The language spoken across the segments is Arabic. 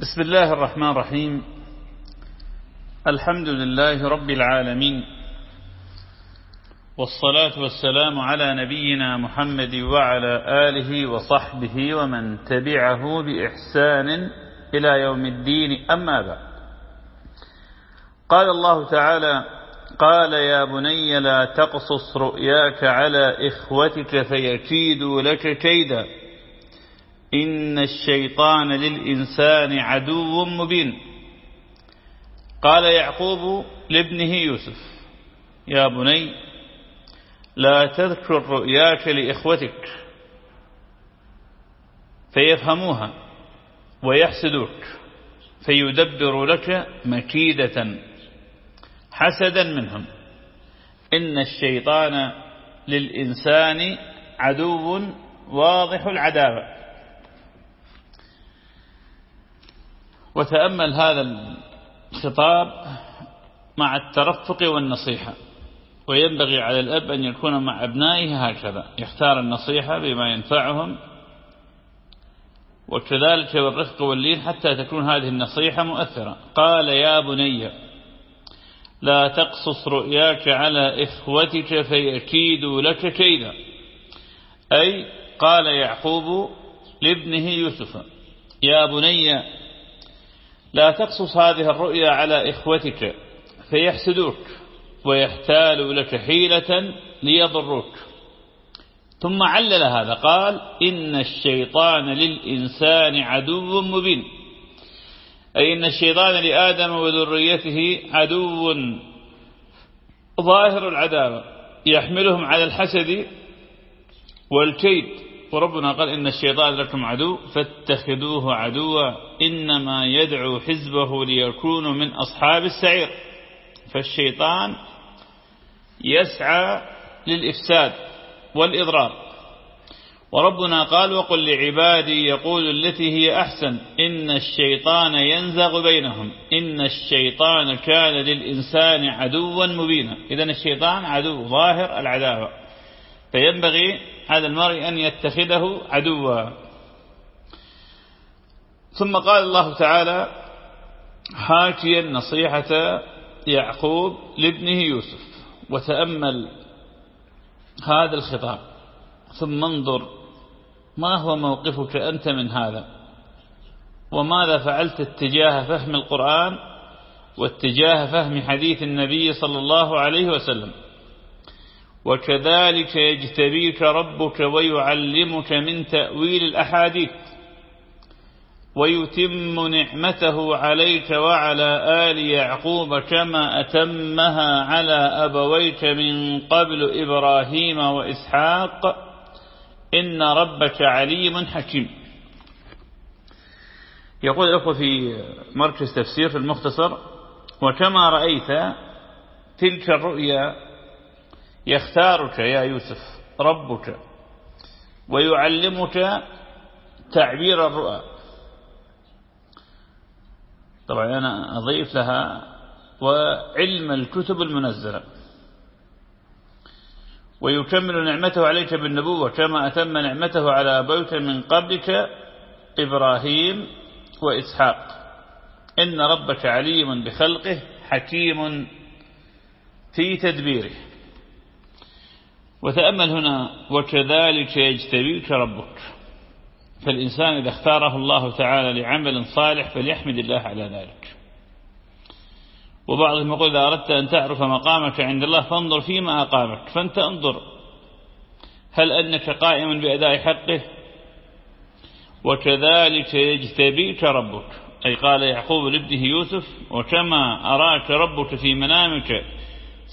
بسم الله الرحمن الرحيم. الحمد لله رب العالمين. والصلاة والسلام على نبينا محمد وعلى آله وصحبه ومن تبعه بإحسان إلى يوم الدين. أما بعد. قال الله تعالى قال يا بني لا تقصص رؤياك على إخوتك فيكيدوا لك كيدا. إن الشيطان للإنسان عدو مبين. قال يعقوب لابنه يوسف يا بني لا تذكر رؤياك لإخوتك فيفهموها ويحسدوك فيدبر لك مكيدة حسدا منهم. إن الشيطان للإنسان عدو واضح العداوة. وتأمل هذا الخطاب مع الترفق والنصيحة. وينبغي على الأب أن يكون مع أبنائه هكذا. يختار النصيحة بما ينفعهم وكذلك بالرفق واللين حتى تكون هذه النصيحة مؤثرة. قال يا بني لا تقصص رؤياك على إخوتك فيكيدوا لك كيدا. أي قال يعقوب لابنه يوسف يا بني لا تقصص هذه الرؤيا على إخوتك فيحسدوك ويحتالوا لك حيلة ليضروك. ثم علل هذا قال إن الشيطان للإنسان عدو مبين. أي إن الشيطان لآدم وذريته عدو ظاهر العداوة يحملهم على الحسد والكيد. وربنا قال إن الشيطان لكم عدو فاتخذوه عدوا إنما يدعو حزبه ليكونوا من أصحاب السعير. فالشيطان يسعى للإفساد والإضرار. وربنا قال وقل لعبادي يقول التي هي أحسن إن الشيطان ينزغ بينهم إن الشيطان كان للإنسان عدوا مبينا. إذا الشيطان عدو ظاهر العداوة. فينبغي هذا المرء أن يتخذه عدوا. ثم قال الله تعالى حاكيا نصيحة يعقوب لابنه يوسف وتأمل هذا الخطاب ثم انظر ما هو موقفك أنت من هذا وماذا فعلت اتجاه فهم القرآن واتجاه فهم حديث النبي صلى الله عليه وسلم. وكذلك يجتبيك ربك ويعلمك من تأويل الأحاديث ويتم نعمته عليك وعلى آل يعقوب كما أتمها على أبويك من قبل إبراهيم وإسحاق إن ربك عليم حكيم. يقول الأخوة في مركز تفسير في المختصر وكما رأيت تلك الرؤيا يختارك يا يوسف ربك ويعلمك تعبير الرؤى. طبعا أنا أضيف لها وعلم الكتب المنزلة. ويكمل نعمته عليك بالنبوة كما أتم نعمته على أبوك من قبلك إبراهيم وإسحاق. إن ربك عليم بخلقه حكيم في تدبيره. وتأمل هنا وكذلك يجتبيك ربك. فالإنسان إذا اختاره الله تعالى لعمل صالح فليحمد الله على ذلك. وبعضهم يقول إذا أردت أن تعرف مقامك عند الله فانظر فيما أقامك فأنت انظر. هل أنك قائم بأداء حقه؟ وكذلك يجتبيك ربك. أي قال يعقوب لابنه يوسف وكما أراك ربك في منامك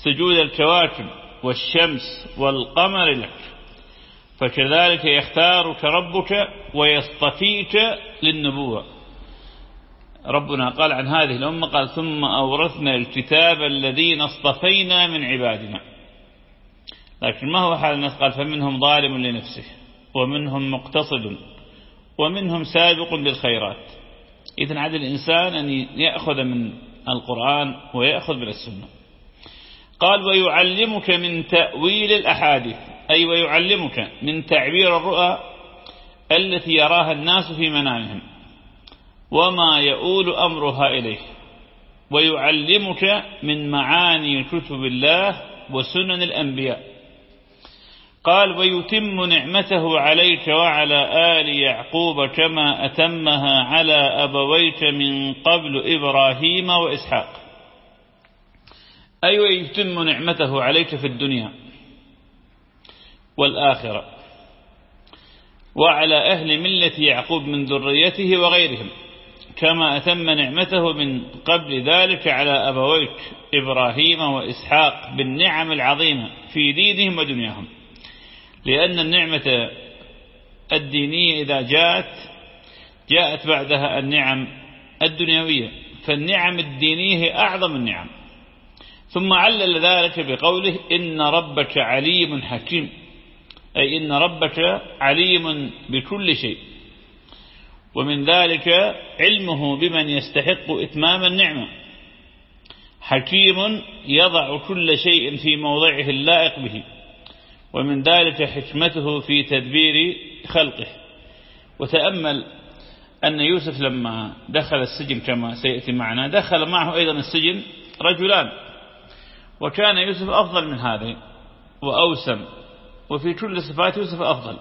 سجود الكواكب والشمس والقمر لك فكذلك يختارك ربك ويصطفيك للنبوة. ربنا قال عن هذه الأمة قال ثم أورثنا الكتاب الذين اصطفينا من عبادنا. لكن ما هو حال الناس؟ قال فمنهم ظالم لنفسه ومنهم مقتصد ومنهم سابق بالخيرات إذن عاد الإنسان أن يأخذ من القرآن ويأخذ من السنة. قال ويعلمك من تأويل الأحاديث أي ويعلمك من تعبير الرؤى التي يراها الناس في منامهم وما يؤول أمرها إليه ويعلمك من معاني كتب الله وسنن الأنبياء. قال ويتم نعمته عليك وعلى آل يعقوب كما أتمها على أبويك من قبل إبراهيم وإسحاق. أي أيوة ويتم نعمته عليك في الدنيا والآخرة. وعلى أهل ملة يعقوب من ذريته وغيرهم كما أتم نعمته من قبل ذلك على أبويك إبراهيم وإسحاق بالنعم العظيمة في دينهم ودنياهم. لأن النعمة الدينية إذا جاءت جاءت بعدها النعم الدنيوية. فالنعم الدينية هي أعظم النعم. ثم علل ذلك بقوله إن ربك عليم حكيم. أي إن ربك عليم بكل شيء. ومن ذلك علمه بمن يستحق إتمام النعمة. حكيم يضع كل شيء في موضعه اللائق به. ومن ذلك حكمته في تدبير خلقه. وتأمل أن يوسف لما دخل السجن كما سيأتي معنا دخل معه أيضا السجن رجلان. وكان يوسف أفضل من هذا وأوسم وفي كل صفات يوسف أفضل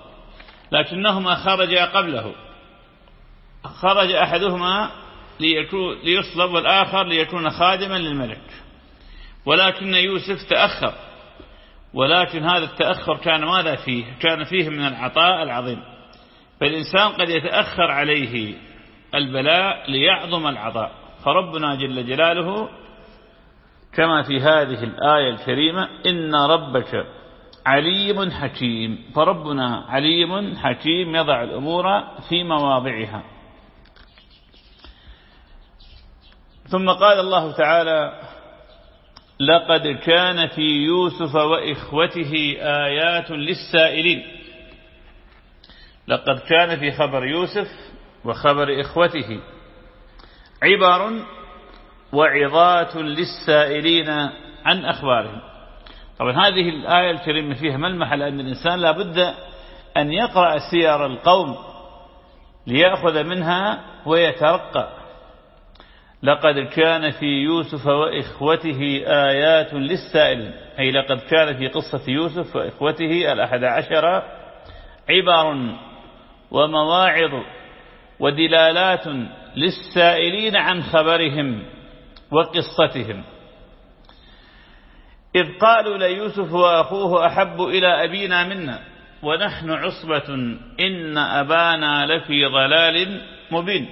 لكنهما خرجا قبله. خرج أحدهما ليصلب والآخر ليكون خادما للملك. ولكن يوسف تأخر ولكن هذا التأخر كان ماذا فيه؟ كان فيه من العطاء العظيم. فالإنسان قد يتأخر عليه البلاء ليعظم العطاء. فربنا جل جلاله كما في هذه الآية الكريمة إن ربك عليم حكيم. فربنا عليم حكيم يضع الأمور في مواضعها. ثم قال الله تعالى لقد كان في يوسف وإخوته آيات للسائلين. لقد كان في خبر يوسف وخبر إخوته عبر وعظات للسائلين عن أخبارهم. طبعا هذه الآية الكريمة فيها ملمح لأن الإنسان لابد أن يقرأ سير القوم ليأخذ منها ويترقى. لقد كان في يوسف وإخوته آيات للسائلين. أي لقد كان في قصة يوسف وإخوته الأحد عشر عبر ومواعظ ودلالات للسائلين عن خبرهم. وقصتهم. إذ قالوا ليوسف وأخوه أحب إلى أبينا منا ونحن عصبة إن أبانا لفي ضلال مبين.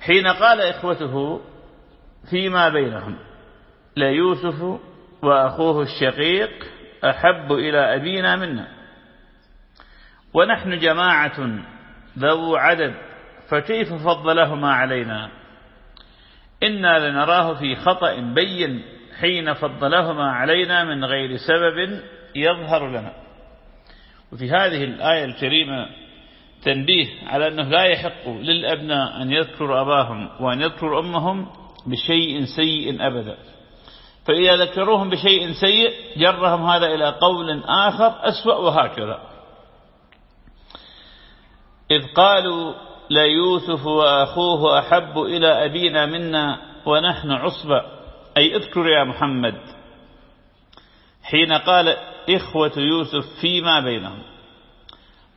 حين قال إخوته فيما بينهم ليوسف وأخوه الشقيق أحب إلى أبينا منا. ونحن جماعة ذو عدد فكيف فضلهما علينا؟ إنا لنراه في خطأ بين حين فضلهما علينا من غير سبب يظهر لنا. وفي هذه الآية الكريمة تنبيه على أنه لا يحق للأبناء أن يذكروا أباهم وأن يذكروا أمهم بشيء سيء أبدا. فإذا ذكروهم بشيء سيء جرهم هذا إلى قول آخر أسوأ وهكذا. إذ قالوا ليوسف وأخوه أحب إلى أبينا منا ونحن عصبة. أي اذكر يا محمد. حين قال إخوة يوسف فيما بينهم.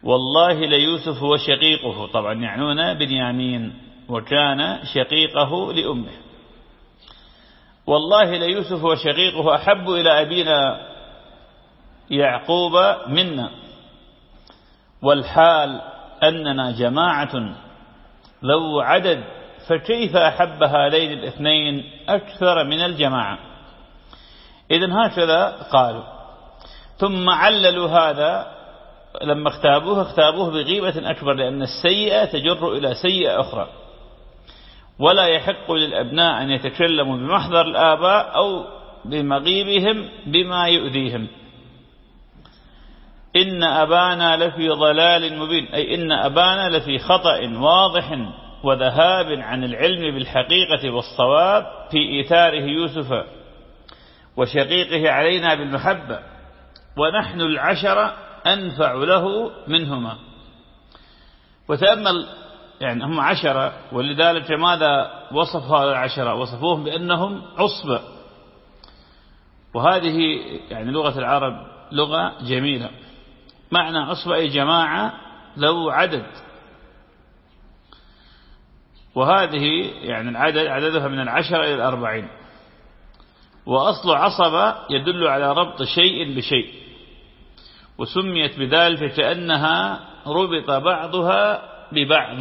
والله ليوسف وشقيقه. طبعا يعنون بنيامين. وكان شقيقه لأمه. والله ليوسف وشقيقه أحب إلى أبينا يعقوب منا. والحال أننا جماعة ذو عدد فكيف أحب هذين الاثنين أكثر من الجماعة؟ إذن هكذا قالوا. ثم عللوا هذا لما اختابوه اختابوه بغيبة أكبر لأن السيئة تجر إلى سيئة أخرى. ولا يحق للأبناء أن يتكلموا بمحضر الآباء أو بمغيبهم بما يؤذيهم. إن أبانا لفي ضلال مبين. أي إن أبانا لفي خطأ واضح وذهاب عن العلم بالحقيقة والصواب في إيثاره يوسف وشقيقه علينا بالمحبة. ونحن العشرة أنفع له منهما. وتأمل يعني هم عشرة ولذلك ماذا وصف هؤلاء العشرة؟ وصفوهم بأنهم عصبة وهذه يعني لغة العرب لغة جميلة. معنى أي جماعة ذو عدد. وهذه يعني العدد عددها من العشرة إلى الأربعين. وأصل عصبة يدل على ربط شيء بشيء. وسميت بذلك كأنها ربط بعضها ببعض.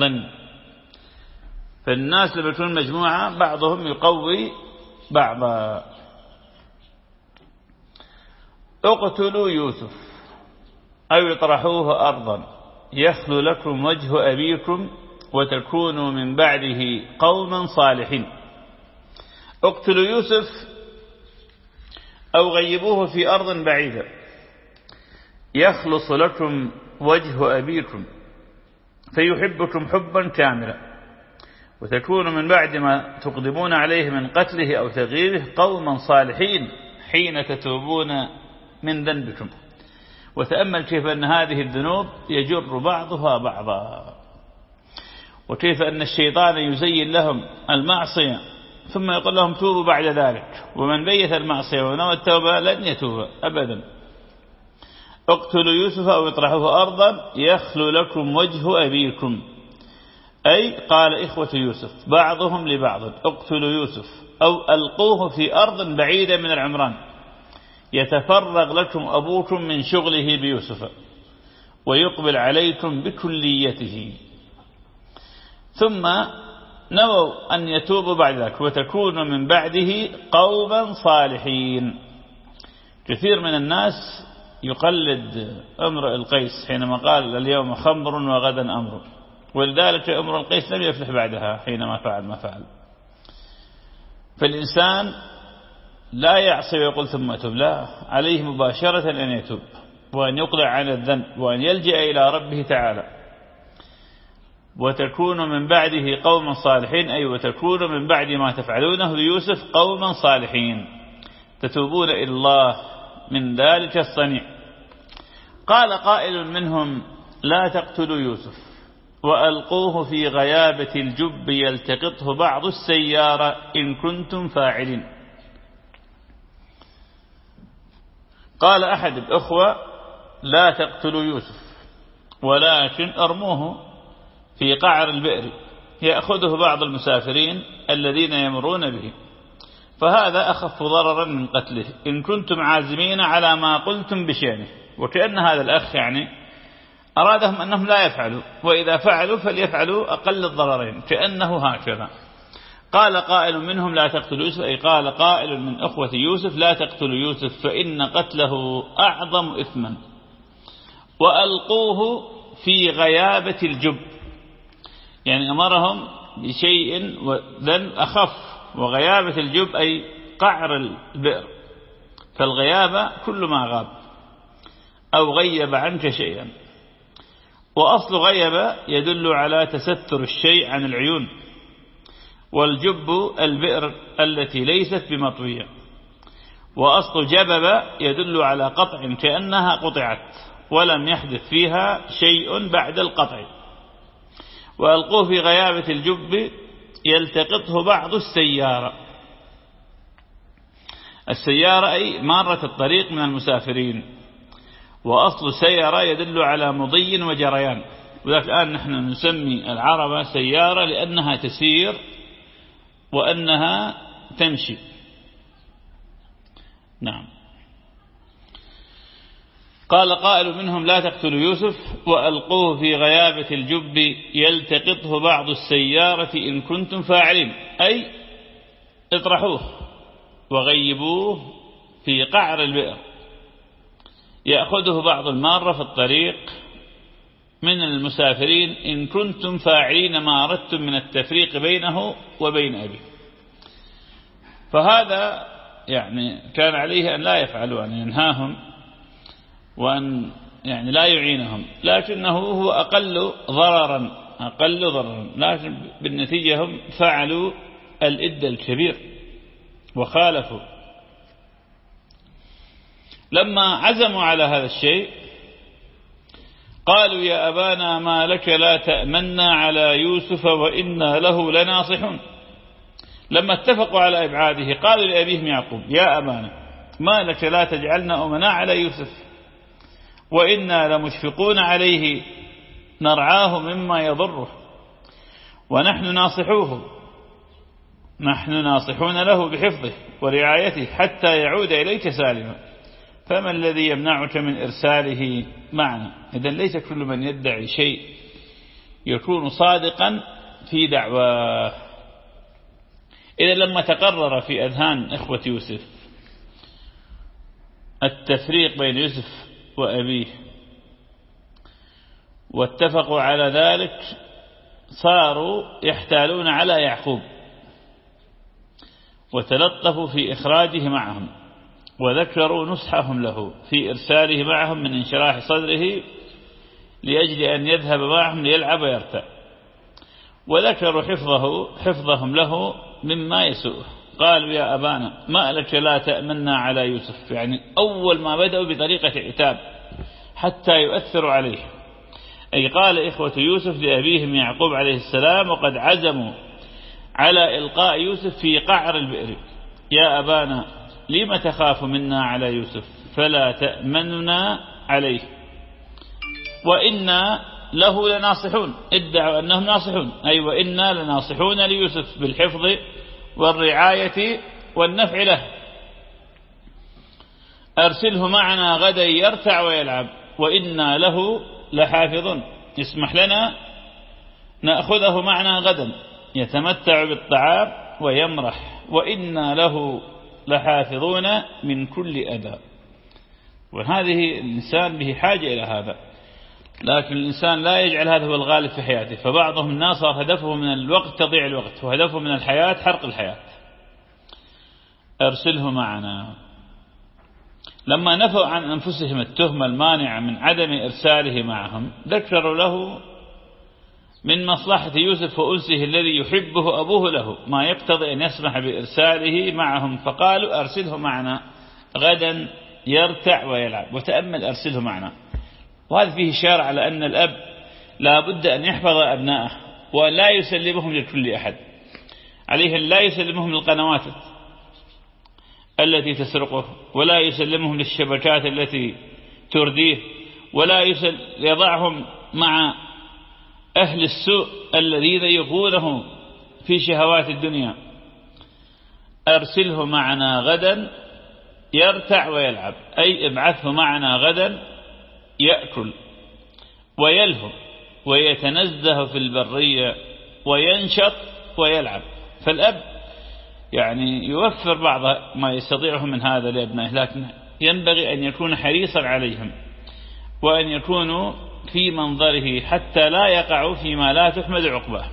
فالناس لما تكون مجموعة بعضهم يقوي بعضا. اقتلوا يوسف. أو اطرحوه أرضا. يخلو لكم وجه أبيكم وتكونوا من بعده قوما صالحين. اقتلوا يوسف أو غيبوه في أرض بعيدة. يخلص لكم وجه أبيكم فيحبكم حبا كاملا. وتكون من بعد ما تقدمون عليه من قتله أو تغييره قوما صالحين حين تتوبون من ذنبكم. وتأمل كيف أن هذه الذنوب يجر بعضها بعضا. وكيف أن الشيطان يزين لهم المعصية ثم يقول لهم توبوا بعد ذلك. ومن بيت المعصية ونوى التوبة لن يتوب أبدا. اقتلوا يوسف أو اطرحوه أرضا يخلو لكم وجه أبيكم. أي قال إخوة يوسف بعضهم لبعض اقتلوا يوسف أو ألقوه في أرض بعيدة من العمران. يتفرغ لكم أبوكم من شغله بيوسف ويقبل عليكم بكليته. ثم نووا أن يتوبوا بعد ذلك وتكونوا من بعده قوما صالحين. كثير من الناس يقلد امرؤ القيس حينما قال اليوم خمر وغدا أمر ولذلك امرؤ القيس لم يفلح بعدها حينما فعل ما فعل. فالإنسان لا يعصي ويقول ثم أتوب. لا عليه مباشرة أن يتوب وأن يقلع عن الذنب وأن يلجأ إلى ربه تعالى. وتكون من بعده قوما صالحين أي وتكون من بعد ما تفعلونه ليوسف قوما صالحين. تتوبون إلى الله من ذلك الصنيع. قال قائل منهم لا تقتلوا يوسف وألقوه في غيابة الجب يلتقطه بعض السيارة إن كنتم فاعلين. قال أحد الأخوة لا تقتلوا يوسف ولكن أرموه في قعر البئر يأخذه بعض المسافرين الذين يمرون به. فهذا أخف ضررا من قتله إن كنتم عازمين على ما قلتم بشأنه. وكأن هذا الأخ يعني أرادهم أنهم لا يفعلوا وإذا فعلوا فليفعلوا أقل الضررين كأنه هكذا. قال قائل منهم لا تقتلوا يوسف أي قال قائل من أخوة يوسف لا تقتلوا يوسف فإن قتله أعظم إثما. وألقوه في غيابة الجب. يعني أمرهم بشيء ذن أخف. وغيابة الجب أي قعر البئر. فالغيابة كل ما غاب. أو غيب عنك شيئا. وأصل غيب يدل على تستر الشيء عن العيون. والجب البئر التي ليست بمطوية. وأصل جبب يدل على قطع كأنها قطعت ولم يحدث فيها شيء بعد القطع. وألقوه في غيابة الجب يلتقطه بعض السيارة. السيارة أي مارة الطريق من المسافرين. وأصل سيارة يدل على مضي وجريان. وذلك الآن نحن نسمي العربة سيارة لأنها تسير وأنها تمشي. نعم. قال قائل منهم لا تقتلوا يوسف وألقوه في غيابة الجب يلتقطه بعض السيارة إن كنتم فاعلين. أي اطرحوه وغيبوه في قعر البئر. يأخذه بعض المارة في الطريق من المسافرين إن كنتم فاعلين ما أردتم من التفريق بينه وبين أبيه. فهذا يعني كان عليه أن لا يفعلوا أن ينهاهم وأن يعني لا يعينهم لكنه هو أقل ضررا أقل ضررا لكن بالنتيجة هم فعلوا الإد الكبير وخالفوا. لما عزموا على هذا الشيء قالوا يا أبانا ما لك لا تأمنا على يوسف وإنا له لناصحون. لما اتفقوا على إبعاده قالوا لأبيهم يعقوب يا أبانا ما لك لا تجعلنا أمنا على يوسف وإنا لمشفقون عليه نرعاه مما يضره ونحن ناصحوه. نحن ناصحون له بحفظه ورعايته حتى يعود إليك سالما. فما الذي يمنعك من إرساله معنا؟ إذا ليس كل من يدعي شيء يكون صادقا في دعواه. إذا لما تقرر في أذهان إخوة يوسف التفريق بين يوسف وأبيه واتفقوا على ذلك صاروا يحتالون على يعقوب وتلطفوا في إخراجه معهم. وذكروا نصحهم له في إرساله معهم من انشراح صدره لأجل أن يذهب معهم ليلعب ويرتع. وذكروا حفظه حفظهم له مما يسوء. قالوا يا أبانا ما لك لا تأمنا على يوسف؟ يعني أول ما بدأوا بطريقة عتاب حتى يؤثروا عليه. أي قال إخوة يوسف لأبيهم يعقوب عليه السلام وقد عزموا على إلقاء يوسف في قعر البئر. يا أبانا لم تخاف منا على يوسف؟ فلا تأمننا عليه. وإنا له لناصحون. ادعوا أنهم ناصحون. أي وإنا لناصحون ليوسف بالحفظ والرعاية والنفع له. أرسله معنا غدا يرتع ويلعب. وإنا له لحافظون. اسمح لنا نأخذه معنا غدا. يتمتع بالطعام ويمرح. وإنا له لحافظون من كل أذى. وهذه الإنسان به حاجة إلى هذا. لكن الإنسان لا يجعل هذا هو الغالب في حياته. فبعضهم الناس صار هدفه من الوقت تضيع الوقت وهدفه من الحياة حرق الحياة. أرسله معنا. لما نفوا عن أنفسهم التهمة المانعة من عدم إرساله معهم ذكروا له من مصلحة يوسف وأنسه الذي يحبه أبوه له. ما يقتضي أن يسمح بإرساله معهم. فقالوا أرسله معنا. غدا يرتع ويلعب. وتأمل أرسله معنا. وهذا فيه إشارة على أن الأب لا بد أن يحفظ أبنائه. ولا يسلمهم لكل أحد. عليه لا يسلمهم للقنوات التي تسرقه. ولا يسلمهم للشبكات التي ترديه. ولا يضعهم مع أهل السوء الذين يغونه في شهوات الدنيا. أرسله معنا غدا يرتع ويلعب. أي ابعثه معنا غدا يأكل ويلهو ويتنزه في البرية وينشط ويلعب. فالأب يعني يوفر بعض ما يستطيعه من هذا لأبنائه لكن ينبغي أن يكون حريصا عليهم وأن يكونوا في منظره حتى لا يقعوا فيما لا تحمد عقباه.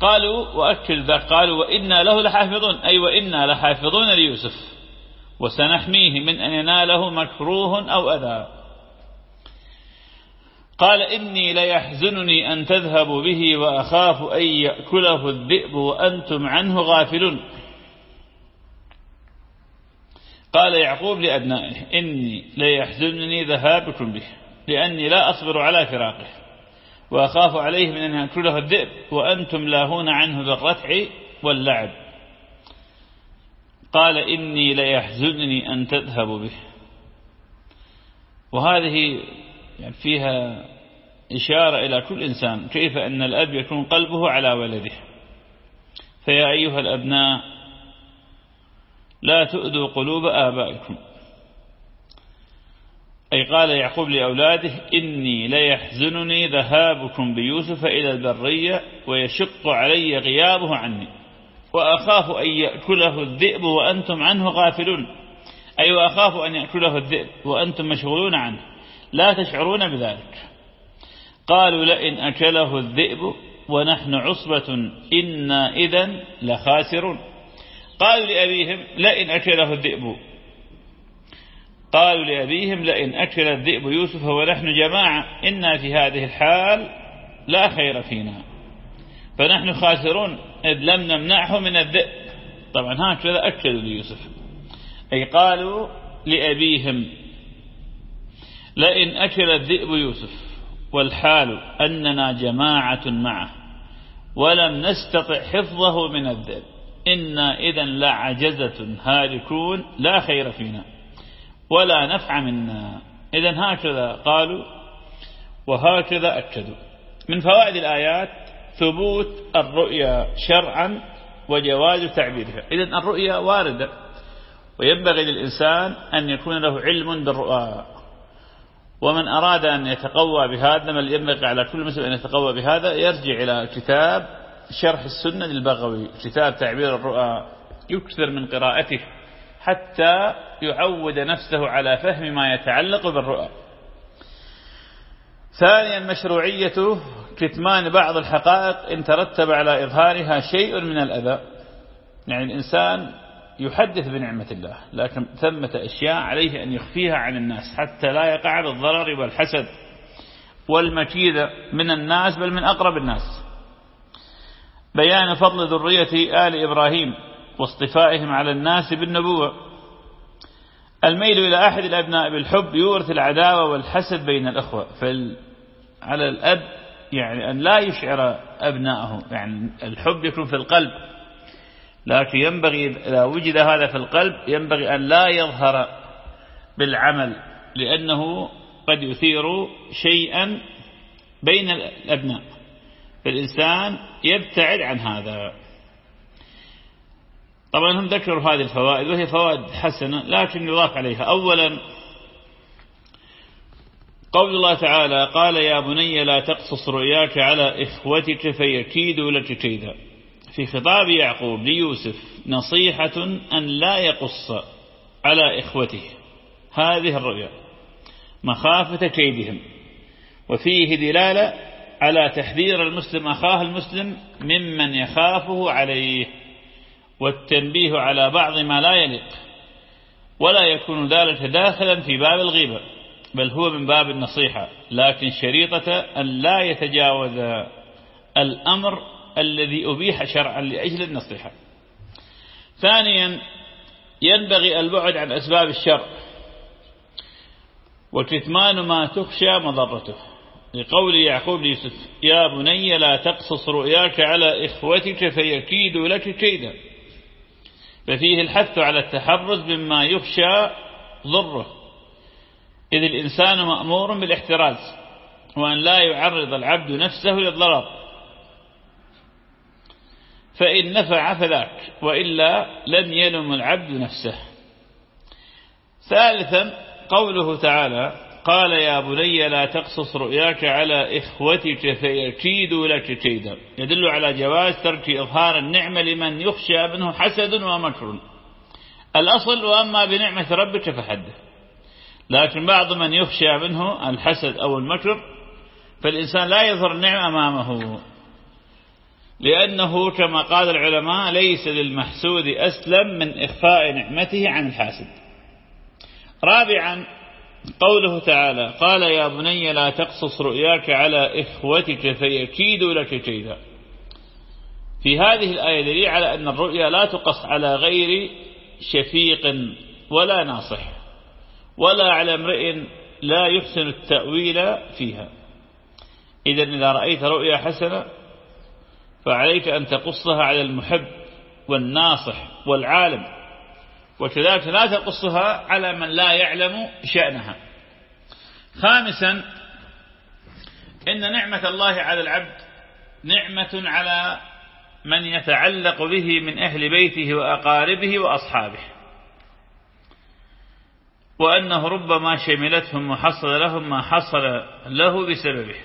قالوا وأكل ذا قالوا وإنا له لحافظون أي وإنا لحافظون ليوسف. وسنحميه من أن يناله مكروه أو أذى. قال إني ليحزنني أن تذهبوا به وأخاف أن يأكله الذئب وأنتم عنه غافلون. قال يعقوب لأبنائه إني ليحزنني ذهابكم به. لأني لا أصبر على فراقه وأخاف عليه من أن يأكله الذئب وأنتم لاهون عنه بالرتع واللعب. قال إني ليحزنني أن تذهبوا به. وهذه يعني فيها إشارة إلى كل إنسان كيف أن الأب يكون قلبه على ولده. فيا أيها الأبناء لا تؤذوا قلوب آبائكم. أي قال يعقوب لأولاده إني ليحزنني ذهابكم بيوسف إلى البرية ويشق علي غيابه عني. وأخاف أن يأكله الذئب وأنتم عنه غافلون. أي وأخاف أن يأكله الذئب وأنتم مشغولون عنه. لا تشعرون بذلك. قالوا لئن أكله الذئب ونحن عصبة إنا إذا لخاسرون. قالوا لأبيهم لئن أكله الذئب قالوا لأبيهم لئن أكل الذئب يوسف ونحن جماعة إنا في هذه الحال لا خير فينا. فنحن خاسرون إذ لم نمنعه من الذئب. طبعا هكذا أكلوا ليوسف. أي قالوا لأبيهم لئن أكل الذئب يوسف والحال أننا جماعة معه ولم نستطع حفظه من الذئب إنا إذا لعجزة هالكون لا خير فينا. ولا نفع منا إذا هكذا قالوا وهكذا أكدوا. من فوائد الآيات ثبوت الرؤيا شرعا وجواز تعبيرها إذا الرؤيا واردة وينبغي للإنسان أن يكون له علم بالرؤى. ومن أراد أن يتقوى بهذا من ينبغي على كل مسلم أن يتقوى بهذا؟ يرجع إلى كتاب شرح السنة للبغوي. كتاب تعبير الرؤى يكثر من قراءته. حتى يعود نفسه على فهم ما يتعلق بالرؤى. ثانيا مشروعية كتمان بعض الحقائق إن ترتب على إظهارها شيء من الأذى. يعني الإنسان يحدث بنعمة الله لكن ثمة أشياء عليه أن يخفيها عن الناس حتى لا يقع بالضرر والحسد والمكيدة من الناس بل من أقرب الناس. بيان فضل ذرية آل إبراهيم. واصطفائهم على الناس بالنبوة. الميل إلى أحد الأبناء بالحب يورث العداوة والحسد بين الأخوة. فعلى الأب يعني أن لا يشعر أبنائه يعني الحب يكون في القلب. لكن ينبغي إذا وجد هذا في القلب ينبغي أن لا يظهر بالعمل لأنه قد يثير شيئا بين الأبناء. فالإنسان يبتعد عن هذا. طبعا هم ذكروا هذه الفوائد وهي فوائد حسنة لكن يضاف عليها. أولا قول الله تعالى قال يا بني لا تقصص رؤياك على إخوتك فيكيدوا لك كيدا. في خطاب يعقوب ليوسف نصيحة أن لا يقص على إخوته. هذه الرؤيا. مخافة كيدهم. وفيه دلالة على تحذير المسلم أخاه المسلم ممن يخافه عليه. والتنبيه على بعض ما لا يليق ولا يكون ذلك داخلا في باب الغيبة بل هو من باب النصيحة. لكن شريطة أن لا يتجاوز الأمر الذي أبيح شرعا لأجل النصيحة. ثانيا ينبغي البعد عن أسباب الشر وكتمان ما تخشى مضرته. لقول يعقوب ليوسف يا بني لا تقصص رؤياك على إخوتك فيكيدوا لك كيدا. ففيه الحث على التحرز مما يخشى ضره. إذ الإنسان مأمور بالاحتراز وأن لا يعرض العبد نفسه للضرر. فإن نفع فذاك وإلا لم يلم العبد نفسه. ثالثا قوله تعالى قال يا بني لا تقصص رؤياك على إخوتك فيكيدوا لك كيدا. يدل على جواز ترك إظهار النعمة لمن يخشى منه حسد ومكر. الأصل وأما بنعمة ربك فحده. لكن بعض من يخشى منه الحسد أو المكر فالإنسان لا يظهر النعمة أمامه. لأنه كما قال العلماء ليس للمحسود أسلم من إخفاء نعمته عن الحاسد. رابعا قوله تعالى قال يا بني لا تقصص رؤياك على إخوتك فيكيدوا لك كيدا. في هذه الآية دليل على أن الرؤيا لا تقص على غير شفيق ولا ناصح ولا على امرئ لا يحسن التأويل فيها. إذا إذا رأيت رؤيا حسنة فعليك أن تقصها على المحب والناصح والعالم. وكذلك لا تقصها على من لا يعلم شأنها. خامسا إن نعمة الله على العبد نعمة على من يتعلق به من أهل بيته وأقاربه وأصحابه. وأنه ربما شملتهم وحصل لهم ما حصل له بسببه.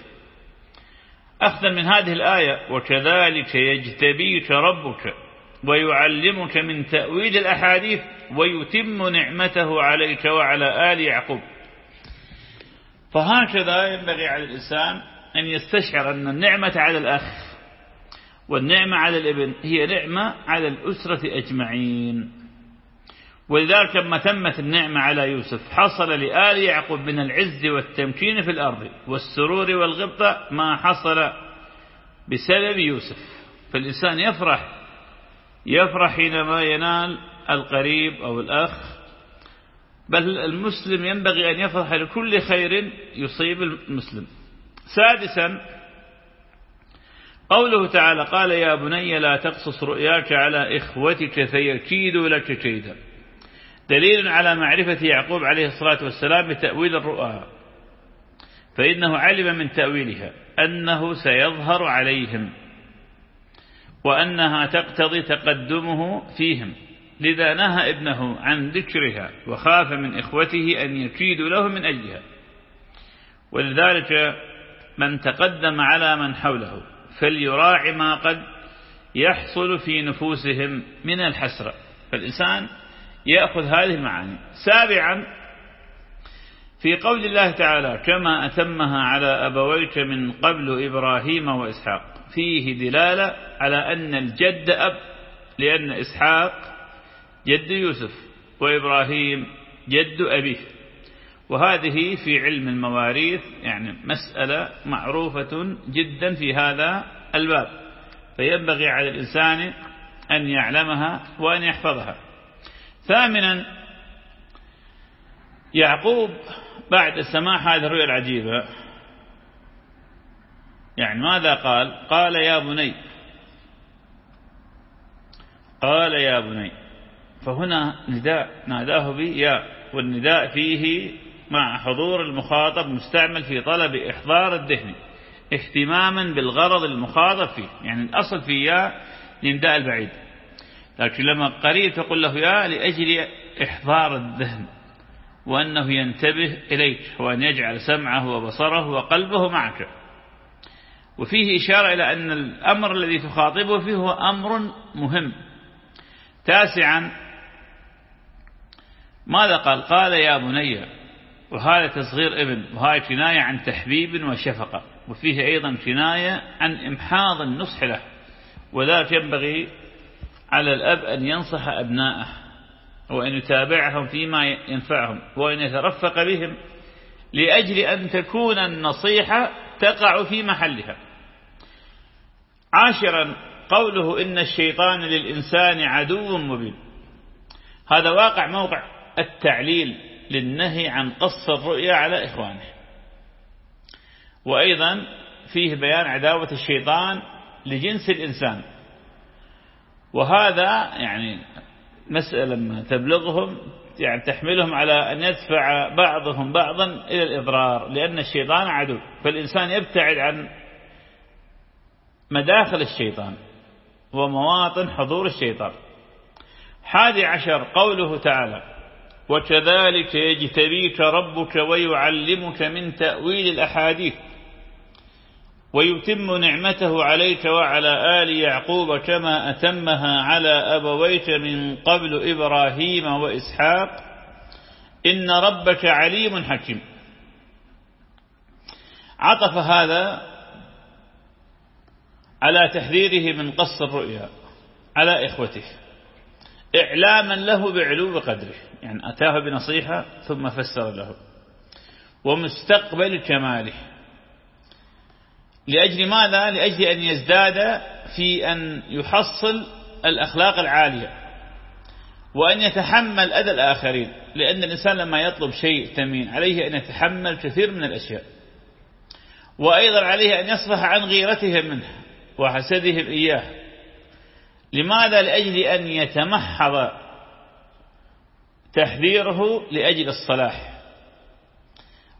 أخذا من هذه الآية وكذلك يجتبيك ربك ويعلمك من تأويل الأحاديث ويتم نعمته عليك وعلى آل يعقوب. فهكذا ينبغي على الإنسان أن يستشعر أن النعمة على الأخ والنعمة على الابن هي نعمة على الأسرة أجمعين. ولذلك لما تمت النعمة على يوسف حصل لآل يعقوب من العز والتمكين في الأرض والسرور والغبطة ما حصل بسبب يوسف. فالإنسان يفرح يفرح حينما ينال القريب أو الأخ. بل المسلم ينبغي أن يفرح لكل خير يصيب المسلم. سادسا قوله تعالى قال يا بني لا تقصص رؤياك على إخوتك فيكيدوا لك كيدا. دليل على معرفة يعقوب عليه الصلاة والسلام بتأويل الرؤى. فإنه علم من تأويلها أنه سيظهر عليهم. وأنها تقتضي تقدمه فيهم. لذا نهى ابنه عن ذكرها وخاف من إخوته أن يكيدوا له من أجلها. ولذلك من تقدم على من حوله فليراعي ما قد يحصل في نفوسهم من الحسرة. فالإنسان يأخذ هذه المعاني. سابعا في قول الله تعالى كما أتمها على أبويك من قبل إبراهيم وإسحاق. فيه دلالة على أن الجد أب لأن إسحاق جد يوسف وإبراهيم جد أبيه. وهذه في علم المواريث يعني مسألة معروفة جدا في هذا الباب. فينبغي على الإنسان أن يعلمها وأن يحفظها. ثامنا يعقوب بعد سماع هذه الرؤيا العجيبة. يعني ماذا قال؟ قال يا بني قال يا بني فهنا نداء ناداه به يا والنداء فيه مع حضور المخاطب مستعمل في طلب إحضار الذهن اهتماما بالغرض المخاطب فيه يعني الأصل في يا لنداء البعيد. لكن لما قريب تقول له يا لأجل إحضار الذهن وأنه ينتبه إليك وأن يجعل سمعه وبصره وقلبه معك. وفيه إشارة إلى أن الأمر الذي تخاطبه فيه هو أمر مهم. تاسعا ماذا قال؟ قال يا بني وهذا تصغير ابن وهذا كناية عن تحبيب وشفقة وفيه أيضا كناية عن إمحاض النصح له وذلك ينبغي على الأب أن ينصح أبناءه وأن يتابعهم فيما ينفعهم وأن يترفق بهم لأجل أن تكون النصيحة تقع في محلها. عاشرا قوله إن الشيطان للإنسان عدو مبين. هذا واقع موقع التعليل للنهي عن قص الرؤيا على إخوانه. وأيضا فيه بيان عداوة الشيطان لجنس الإنسان. وهذا يعني مسألة لما تبلغهم يعني تحملهم على أن يدفع بعضهم بعضا إلى الإضرار لأن الشيطان عدو. فالإنسان يبتعد عن مداخل الشيطان ومواطن حضور الشيطان. حادي عشر قوله تعالى وكذلك يجتبيك ربك ويعلمك من تأويل الأحاديث. ويتم نعمته عليك وعلى آل يعقوب كما أتمها على أبويك من قبل إبراهيم وإسحاق. إن ربك عليم حكيم. عطف هذا على تحذيره من قص الرؤيا على إخوته إعلاما له بعلو قدره يعني أتاه بنصيحة ثم فسر له ومستقبل كماله. لأجل ماذا؟ لأجل أن يزداد في أن يحصل الأخلاق العالية وأن يتحمل أذى الآخرين لأن الإنسان لما يطلب شيء ثمين عليه أن يتحمل كثير من الأشياء وأيضا عليه أن يصفح عن غيرتهم منه وحسدهم إياه لماذا؟ لأجل أن يتمحض تحذيره لأجل الصلاح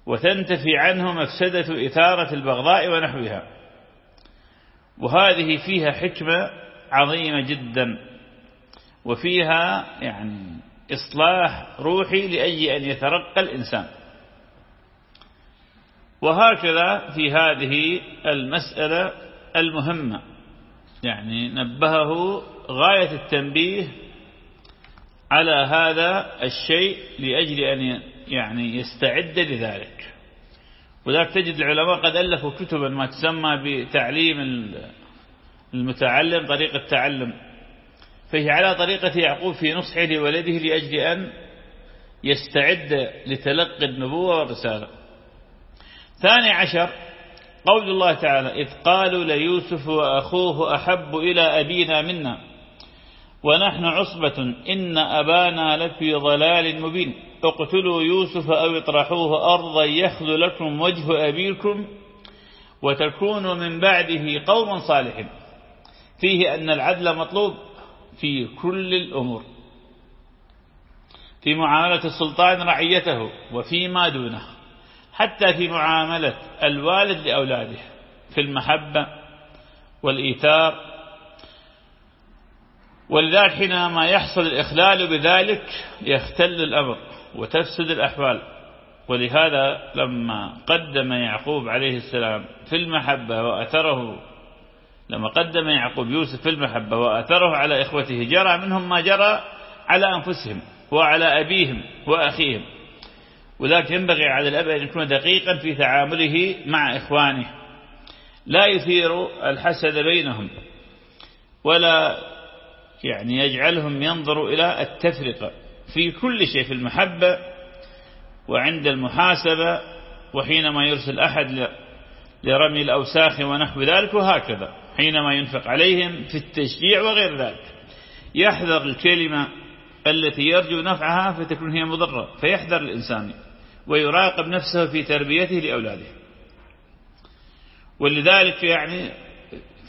وتنتفي عنه مفسدة إثارة البغضاء ونحوها. وهذه فيها حكمة عظيمة جدا وفيها يعني إصلاح روحي لأجل أن يترقى الإنسان. وهكذا في هذه المسألة المهمة يعني نبهه غاية التنبيه على هذا الشيء لأجل أن يعني يستعد لذلك. وذلك تجد العلماء قد ألفوا كتبا ما تسمى بتعليم المتعلم طريقة تعلم فهي على طريقة يعقوب في نصحه لولده لأجل أن يستعد لتلقي النبوة والرسالة. ثاني عشر قول الله تعالى إذ قالوا ليوسف وأخوه أحب إلى أبينا منا ونحن عصبة إن أبانا لفي ضلال مبين. اقتلوا يوسف أو اطرحوه أرضا يخذ لكم وجه أبيكم وتكونوا من بعده قوما صالحين. فيه أن العدل مطلوب في كل الأمور في معاملة السلطان رعيته وفيما دونه حتى في معاملة الوالد لأولاده في المحبة والإيثار. ولذلك حينما يحصل الإخلال بذلك يختل الأمر. وتفسد الأحوال. ولهذا لما قدم يعقوب عليه السلام في المحبة وأثره لما قدم يعقوب يوسف في المحبة وأثره على إخوته جرى منهم ما جرى على أنفسهم وعلى أبيهم وأخيهم. وذلك ينبغي على الأب أن يكون دقيقا في تعامله مع إخوانه. لا يثير الحسد بينهم ولا يعني يجعلهم ينظروا إلى التفرقة. في كل شيء في المحبة وعند المحاسبة وحينما يرسل أحد لرمي الأوساخ ونحو ذلك وهكذا حينما ينفق عليهم في التشجيع وغير ذلك. يحذر الكلمة التي يرجو نفعها فتكون هي مضرة فيحذر الإنسان ويراقب نفسه في تربيته لأولاده. ولذلك يعني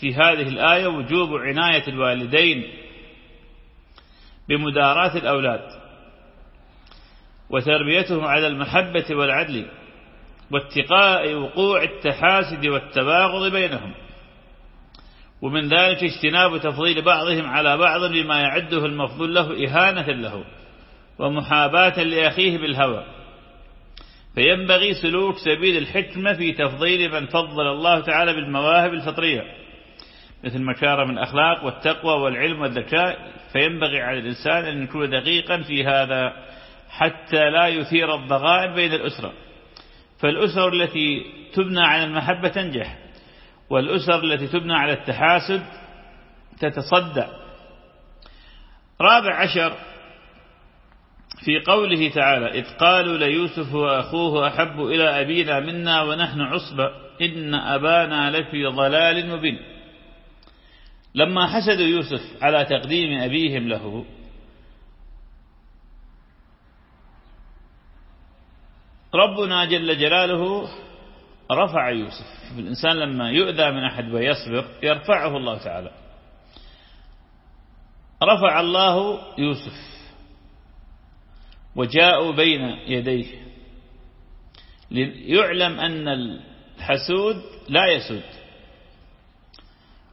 في هذه الآية وجوب عناية الوالدين بمداراة الأولاد. وتربيتهم على المحبة والعدل واتقاء وقوع التحاسد والتباغض بينهم. ومن ذلك اجتناب تفضيل بعضهم على بعض بما يعده المفضول له إهانة له ومحاباة لأخيه بالهوى. فينبغي سلوك سبيل الحكمة في تفضيل من فضل الله تعالى بالمواهب الفطرية مثل مكارم الأخلاق والتقوى والعلم والذكاء. فينبغي على الإنسان أن يكون دقيقا في هذا حتى لا يثير الضغائن بين الأسرة. فالأسر التي تبنى على المحبة تنجح والأسر التي تبنى على التحاسد تتصدع رابع عشر في قوله تعالى إذ قالوا ليوسف وأخوه أحب إلى أبينا منا ونحن عصبة إن أبانا لفي ضلال مبين. لما حسدوا يوسف على تقديم أبيهم له ربنا جل جلاله رفع يوسف. الإنسان لما يؤذى من أحد ويصبر يرفعه الله تعالى. رفع الله يوسف وجاءوا بين يديه. ليعلم أن الحسود لا يسود.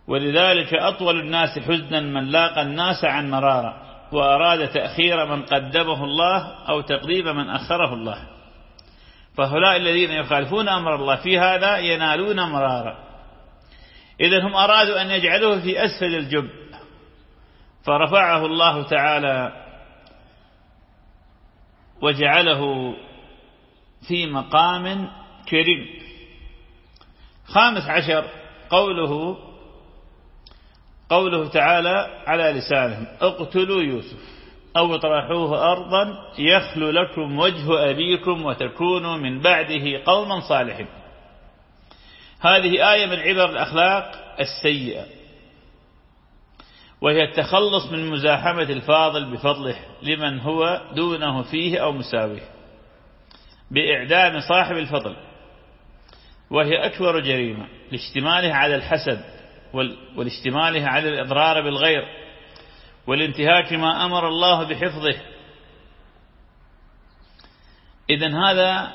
ولذلك أطول الناس حزنا من لاقى الناس عن مرارة وأراد تأخير من قدمه الله أو تقديم من أخره الله. فهؤلاء الذين يخالفون أمر الله في هذا ينالون مرارا. إذا هم أرادوا أن يجعلوه في أسفل الجب فرفعه الله تعالى وجعله في مقام كريم. خامس عشر قوله قوله تعالى على لسانهم اقتلوا يوسف. أو اطرحوه أرضا يخلو لكم وجه أبيكم وتكونوا من بعده قوما صالحين. هذه آية من عبر الأخلاق السيئة وهي التخلص من مزاحمة الفاضل بفضله لمن هو دونه فيه أو مساويه بإعدام صاحب الفضل وهي أكبر جريمة لاشتمالها على الحسد والاشتمالها على الإضرار بالغير. والانتهاك ما أمر الله بحفظه. إذا هذا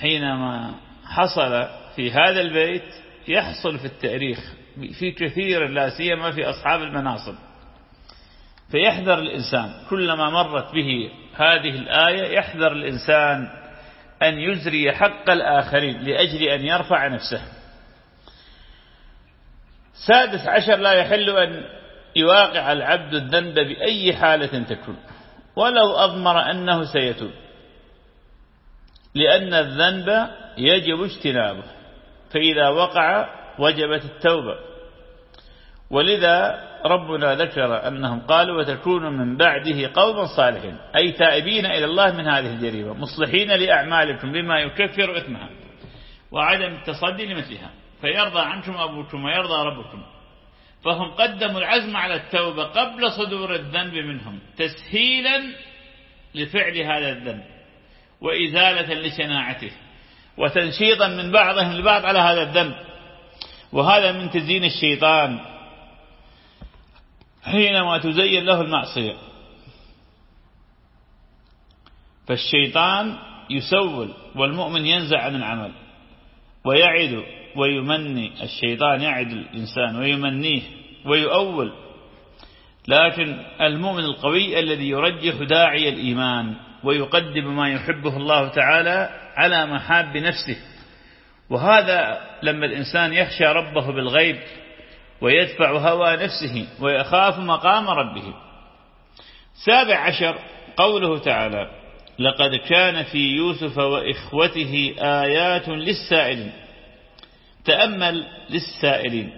حينما حصل في هذا البيت يحصل في التاريخ. في كثير لا سيما في أصحاب المناصب. فيحذر الإنسان. كلما مرت به هذه الآية يحذر الإنسان أن يزري حق الآخرين لأجل أن يرفع نفسه. سادس عشر لا يحل أن يواقع العبد الذنب بأي حالة تكون. ولو أضمر أنه سيتوب. لأن الذنب يجب اجتنابه. فإذا وقع وجبت التوبة. ولذا ربنا ذكر أنهم قالوا وتكونوا من بعده قوما صالحين. أي تائبين إلى الله من هذه الجريمة. مصلحين لأعمالكم بما يكفر إثمها. وعدم التصدي لمثلها. فيرضى عنكم أبوكم ويرضى ربكم. فهم قدموا العزم على التوبة قبل صدور الذنب منهم تسهيلا لفعل هذا الذنب وإزالة لشناعته وتنشيطا من بعضهم البعض على هذا الذنب. وهذا من تزيين الشيطان حينما تزين له المعصية. فالشيطان يسول والمؤمن ينزع عن العمل. ويعد ويمني الشيطان يعد الإنسان ويمنيه ويؤول. لكن المؤمن القوي الذي يرجح داعي الإيمان ويقدم ما يحبه الله تعالى على محاب نفسه. وهذا لما الإنسان يخشى ربه بالغيب ويدفع هوى نفسه ويخاف مقام ربه. سابع عشر قوله تعالى لقد كان في يوسف وإخوته آيات للسائلين. تأمل للسائلين.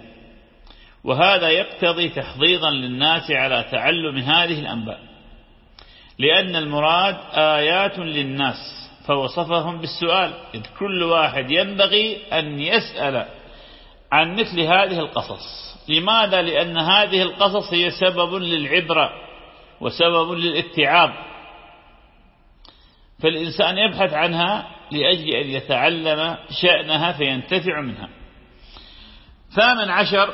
وهذا يقتضي تحضيضا للناس على تعلم هذه الأنباء. لأن المراد آيات للناس فوصفهم بالسؤال. إذ كل واحد ينبغي أن يسأل عن مثل هذه القصص. لماذا؟ لأن هذه القصص هي سبب للعبرة وسبب للاتعاب. فالإنسان يبحث عنها لأجل أن يتعلم شأنها فينتفع منها. ثامن عشر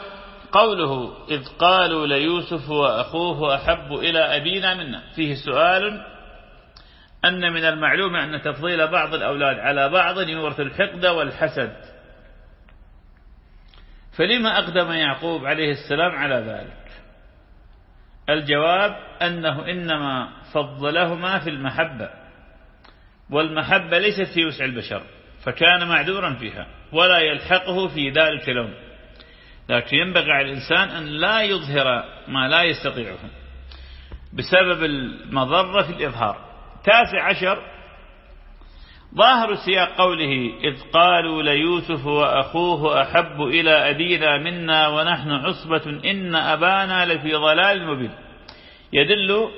قوله إذ قالوا ليوسف وأخوه أحب إلى أبينا منا. فيه سؤال أن من المعلوم أن تفضيل بعض الأولاد على بعض يورث الحقد والحسد. فلما أقدم يعقوب عليه السلام على ذلك؟ الجواب أنه إنما فضلهما في المحبة. والمحبة ليست في وسع البشر فكان معذورا فيها ولا يلحقه في ذلك لون لكن ينبغي على الإنسان أن لا يظهر ما لا يستطيعه بسبب المضرة في الإظهار. تاسع عشر ظاهر سياق قوله إذ قالوا ليوسف وأخوه أحب إلى أبينا منا ونحن عصبة إن أبانا لفي ضلال مبين. يدل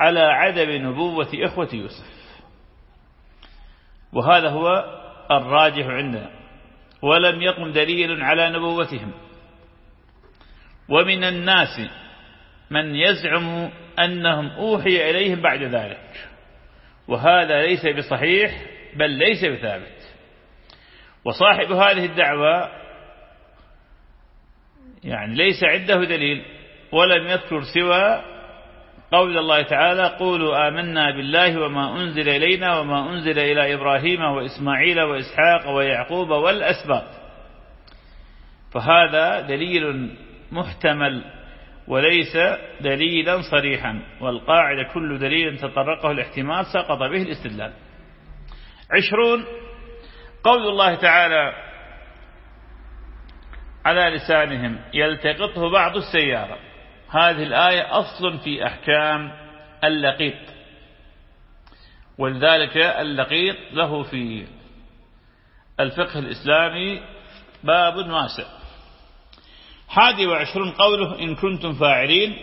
على عدم نبوة إخوة يوسف. وهذا هو الراجح عندنا. ولم يقم دليل على نبوتهم. ومن الناس من يزعم أنهم أوحي إليهم بعد ذلك. وهذا ليس بصحيح بل ليس بثابت. وصاحب هذه الدعوة يعني ليس عنده دليل ولم يذكر سوى قول الله تعالى قولوا آمنا بالله وما أنزل إلينا وما أنزل إلى إبراهيم وإسماعيل وإسحاق ويعقوب والأسباط. فهذا دليل محتمل وليس دليلا صريحا والقاعدة كل دليل تطرقه الاحتمال سقط به الاستدلال. عشرون قول الله تعالى على لسانهم يلتقطه بعض السيارة. هذه الآية أصل في أحكام اللقيط. ولذلك اللقيط له في الفقه الإسلامي باب واسع. حادي وعشرون قوله إن كنتم فاعلين.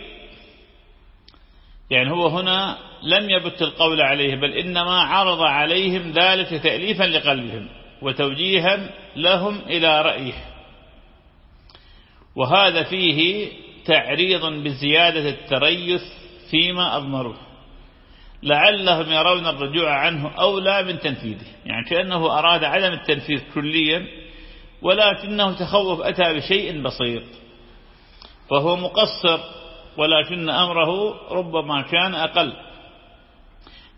يعني هو هنا لم يبت القول عليه بل إنما عرض عليهم ذلك تأليفا لقلبهم وتوجيها لهم إلى رأيه. وهذا فيه تعريض بزيادة التريث فيما أضمروه. لعلهم يرون الرجوع عنه أولى من تنفيذه. يعني كأنه أراد عدم التنفيذ كليا ولكنه تخوف أتى بشيء بسيط. فهو مقصر ولكن أمره ربما كان أقل.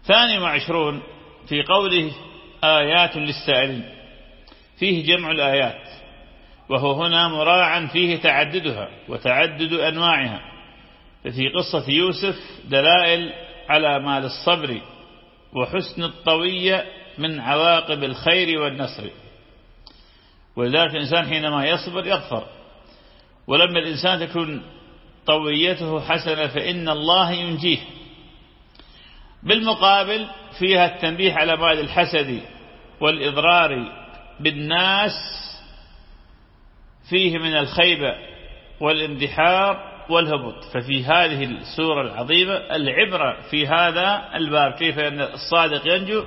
ثاني وعشرون في قوله آيات للسائلين. فيه جمع الآيات. وهو هنا مراعا فيه تعددها وتعدد أنواعها. ففي قصة يوسف دلائل على مال الصبر وحسن الطوية من عواقب الخير والنصر. ولذلك الإنسان حينما يصبر يغفر. ولما الإنسان تكون طويته حسنة فإن الله ينجيه. بالمقابل فيها التنبيه على بعد الحسد والإضرار بالناس فيه من الخيبة والاندحار والهبوط. ففي هذه السورة العظيمة العبرة في هذا الباب كيف أن الصادق ينجو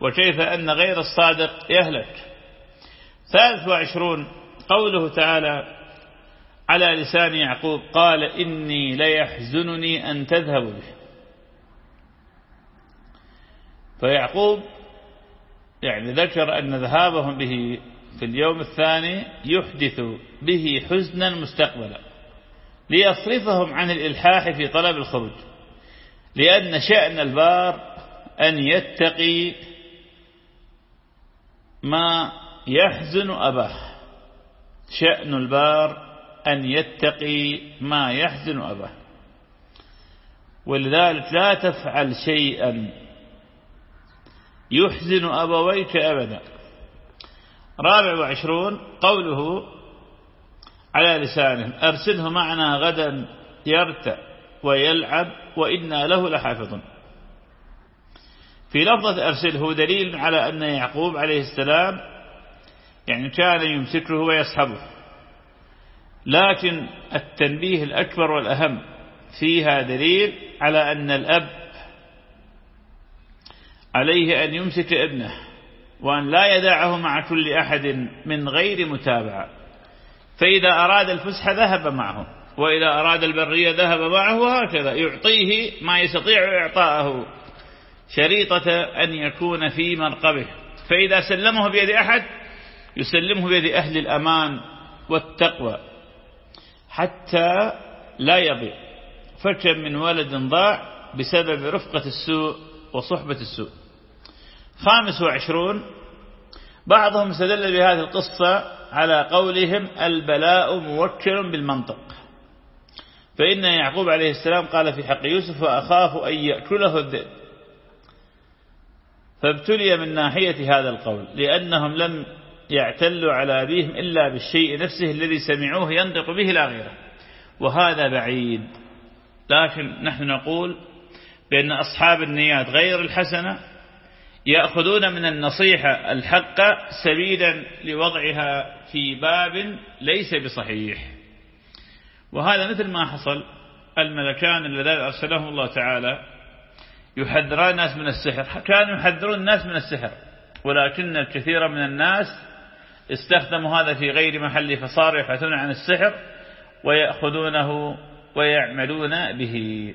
وكيف أن غير الصادق يهلك. ثالث وعشرون قوله تعالى على لسان يعقوب قال إني ليحزنني أن تذهبوا به. فيعقوب يعني ذكر أن ذهابهم به في اليوم الثاني يحدث به حزنا مستقبلا ليصرفهم عن الإلحاح في طلب الخروج لأن شأن البار أن يتقي ما يحزن أباه شأن البار أن يتقي ما يحزن أباه. ولذلك لا تفعل شيئا يحزن أبويك أبدا. رابع وعشرون قوله على لسانه أرسله معنا غدا يرتع ويلعب وإنا له لحافظ في لفظة أرسله دليل على أن يعقوب عليه السلام يعني كان يمسكه ويصحبه. لكن التنبيه الأكبر والأهم فيها دليل على أن الأب عليه أن يمسك ابنه. وأن لا يدعه مع كل أحد من غير متابعة. فإذا أراد الفسح ذهب معه وإذا أراد البرية ذهب معه وهكذا. يعطيه ما يستطيع إعطاءه. شريطة أن يكون في مرقبه. فإذا سلمه بيد أحد يسلمه بيد أهل الأمان والتقوى. حتى لا يضيع فكم من ولد ضاع بسبب رفقة السوء وصحبة السوء. خامس وعشرون بعضهم استدل بهذه القصة على قولهم البلاء موكل بالمنطق. فإن يعقوب عليه السلام قال في حق يوسف وأخاف أن يأكله الذئب. فابتلي من ناحية هذا القول لأنهم لم يعتلوا على أبيهم إلا بالشيء نفسه الذي سمعوه ينطق به لا غيره. وهذا بعيد. لكن نحن نقول بأن أصحاب النيات غير الحسنة يأخذون من النصيحة الحق سبيلا لوضعها في باب ليس بصحيح. وهذا مثل ما حصل الملكان اللذان أرسلهم الله تعالى يحذران الناس من السحر. كانوا يحذرون الناس من السحر ولكن الكثير من الناس استخدموا هذا في غير محل فصاروا يبحثون عن السحر ويأخذونه ويعملون به.